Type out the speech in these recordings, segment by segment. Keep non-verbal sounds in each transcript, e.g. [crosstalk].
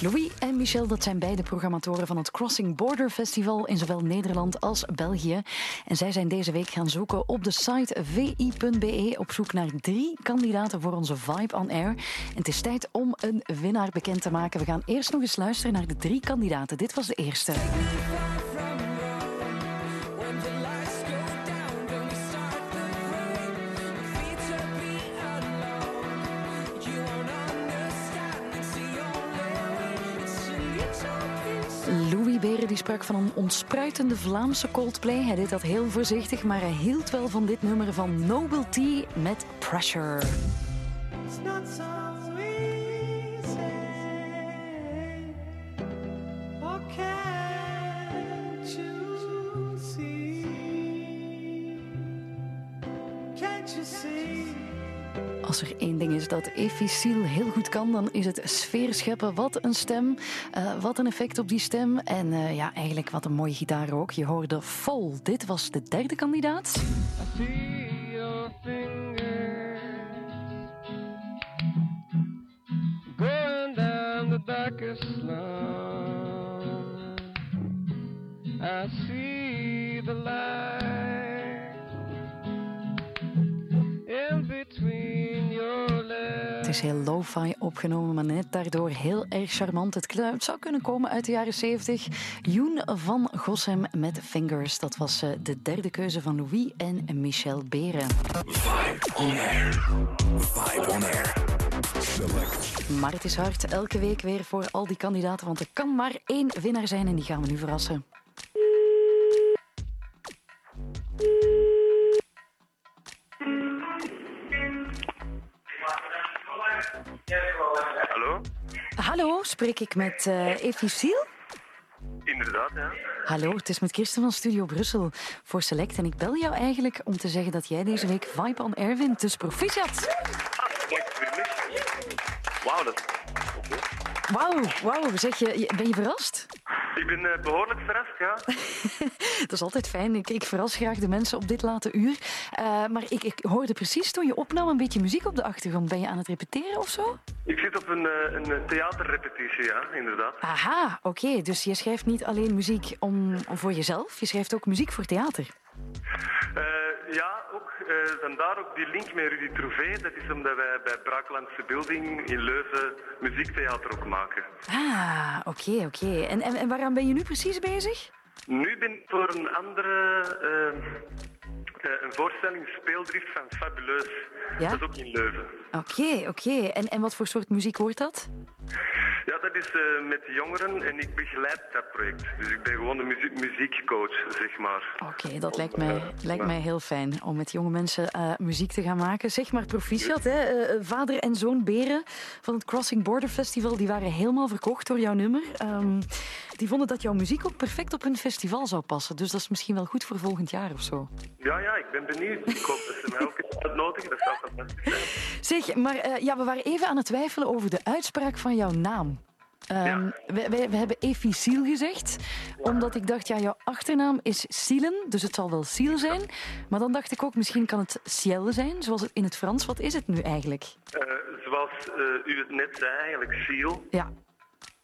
Louis en Michel, dat zijn beide programmatoren van het Crossing Border Festival in zowel Nederland als België. En zij zijn deze week gaan zoeken op de site vi.be op zoek naar drie kandidaten voor onze Vibe on Air. En het is tijd om een winnaar bekend te maken. We gaan eerst nog eens luisteren naar de drie kandidaten. Dit was de eerste. Louis Beren die sprak van een ontspruitende Vlaamse Coldplay. Hij deed dat heel voorzichtig, maar hij hield wel van dit nummer van T met Pressure. Can't you see? See? Als er één ding is dat Efficiel heel goed kan, dan is het sfeer scheppen. Wat een stem, eh, wat een effect op die stem. En eh, ja, eigenlijk wat een mooie gitaar ook. Je hoorde vol. Dit was de derde kandidaat. see your is heel lo-fi opgenomen, maar net daardoor heel erg charmant. Het, zou kunnen komen uit de jaren 70. Joen van Gossem met Fingers. Dat was eh, de derde keuze van Louis en Michel Beren. Maar het is hard elke week weer voor al die kandidaten, want er kan maar één winnaar zijn en die gaan we nu verrassen. Hallo? Hallo, spreek ik met eh Efficiel? Inderdaad, ja. Hallo, het is met Kirsten van Studio Brussel voor Select. En ik bel jou eigenlijk om te zeggen dat jij deze week Vibe on Air wint. Dus proficiat! Wauw, dat. Wauw, wauw. Zeg je- ben je verrast? Ik ben eh, behoorlijk verrast, ja. [laughs] Dat is altijd fijn. Ik, ik verras graag de mensen op dit late uur. Eh, maar ik, ik hoorde precies toen je opnam een beetje muziek op de achtergrond. Ben je aan het repeteren of zo? Ik zit op een, eh, een theaterrepetitie, ja, inderdaad. Aha, oké. Dus je schrijft niet alleen muziek om, voor jezelf, je schrijft ook muziek voor theater. Ja, ook, eh, vandaar ook die link met Rudy Trouvé. Dat is omdat wij bij Braaklandse Building in Leuven muziektheater ook maken. Ah, oké, oké. En, en, en waaraan ben je nu precies bezig? Nu ben ik voor een andere... eh, eh, een voorstelling Speeldrift van Fabuleus. Ja? Dat is ook in Leuven. Oké, oké. En, en wat voor soort muziek wordt dat? Ja, dat is eh, met jongeren en ik begeleid dat project. Dus ik ben gewoon de muziek, muziekcoach, zeg maar. Oké, dat lijkt mij, lijkt mij heel fijn om met jonge mensen eh, muziek te gaan maken. Zeg maar proficiat, hè. Eh, vader en zoon Beren van het Crossing Border Festival, die waren helemaal verkocht door jouw nummer. Ehm, die vonden dat jouw muziek ook perfect op hun festival zou passen. Dus dat is misschien wel goed voor volgend jaar of zo. Ja, ja, ik ben benieuwd. Ik hoop dat ze mij ook uitnodigen. Dat zou fantastisch zijn. Zeg, maar eh, ja, we waren even aan het twijfelen over de uitspraak van jouw naam. Ehm, Ja. we, we, we hebben Efficiel gezegd, omdat ik dacht, ja, jouw achternaam is Sielen, dus het zal wel Siel zijn. Maar dan dacht ik ook, misschien kan het Ciel zijn, zoals het in het Frans. Wat is het nu eigenlijk? Eh, zoals eh, u het net zei, eigenlijk Seal. Ja,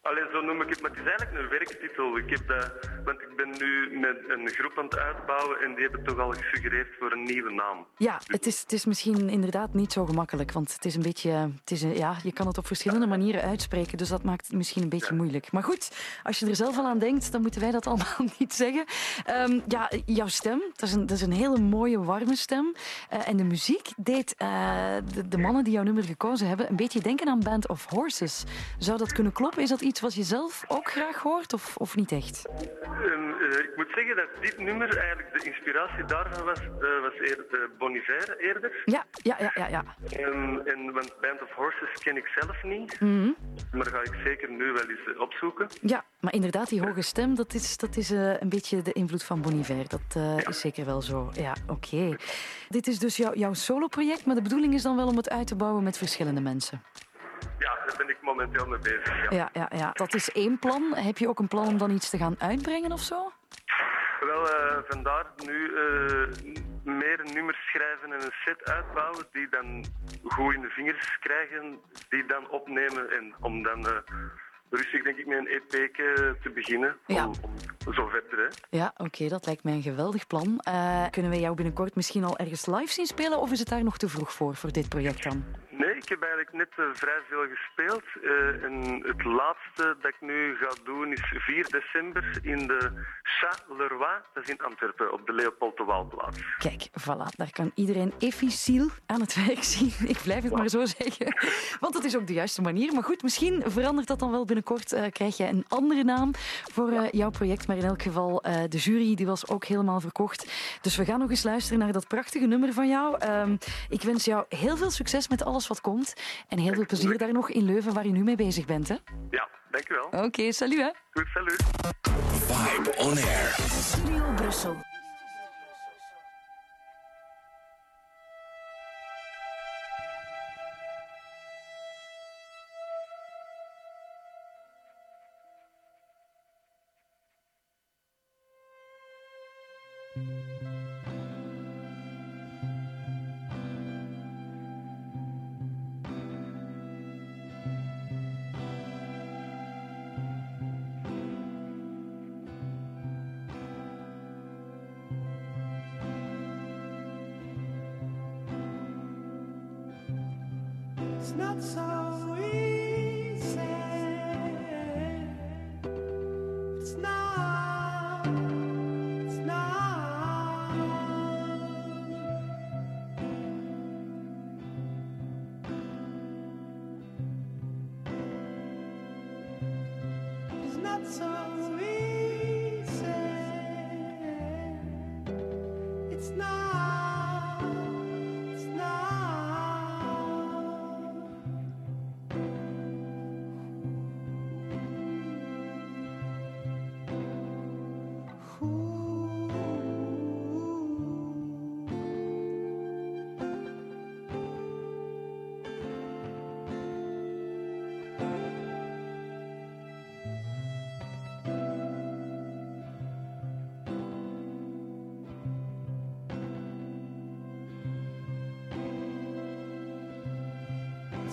Alleen zo noem ik het, maar het is eigenlijk een werktitel. Ik heb dat, want ik ben nu met een groep aan het uitbouwen en die hebben toch al gesuggereerd voor een nieuwe naam. ja het, is, het is misschien inderdaad niet zo gemakkelijk, want het is een beetje, het is een, ja, je kan het op verschillende manieren uitspreken, dus dat maakt het misschien een beetje moeilijk. Maar goed, als je er zelf al aan denkt, dan moeten wij dat allemaal [laughs] niet zeggen. Ehm, ja, jouw stem, dat is, een, dat is een hele mooie, warme stem. Eh, en de muziek deed eh, de, de mannen die jouw nummer gekozen hebben een beetje denken aan Band of Horses. Zou dat kunnen kloppen? Is dat iets wat je zelf ook graag hoort of, of niet echt? En, eh, ik moet zeggen dat dit nummer eigenlijk de inspiratie daarvan was, eh, was eerder de Bon Iver eerder. Ja, ja, ja, ja. ja. En, en, want Band of Horses ken ik zelf niet, maar ga ik zeker nu wel eens opzoeken. Ja, maar inderdaad, die hoge stem, dat is, dat is eh, een beetje de invloed van Bon Iver. Dat is zeker wel zo. Ja, oké. Dit is dus jouw, jouw solo-project, maar de bedoeling is dan wel om het uit te bouwen met verschillende mensen. Ja, daar ben ik momenteel mee bezig. Ja. Ja, ja, ja. Dat is één plan. Heb je ook een plan om dan iets te gaan uitbrengen of zo? Wel, eh, vandaar nu eh, meer nummers schrijven en een set uitbouwen die dan goed in de vingers krijgen, die dan opnemen en om dan eh, rustig denk ik met een EP te beginnen. Ja. Om, om zo verder, hè. Ja, oké, dat lijkt mij een geweldig plan. Kunnen we jou binnenkort misschien al ergens live zien spelen of is het daar nog te vroeg voor, voor dit project dan? Nee, ik heb eigenlijk net eh, vrij veel gespeeld. Eh, en het laatste dat ik nu ga doen is 4 december in de Chat-Leroy. Dat is in Antwerpen, op de Leopold de Waalplaats. Kijk, voilà, daar kan iedereen efficiënt aan het werk zien. [laughs] Ik blijf het maar zo zeggen. Want dat is ook de juiste manier. Maar goed, misschien verandert dat dan wel binnenkort. Eh, krijg je een andere naam voor jouw project. Maar in elk geval, de jury die was ook helemaal verkocht. Dus we gaan nog eens luisteren naar dat prachtige nummer van jou. Ehm, ik wens jou heel veel succes met alles wat komt. En heel veel plezier daar nog in Leuven, waar je nu mee bezig bent. hè? Ja, dankjewel. Oké, salut hè. Goed, salut. Vibe on air. Studio Brussel. So easy. It's not.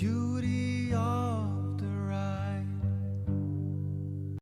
beauty of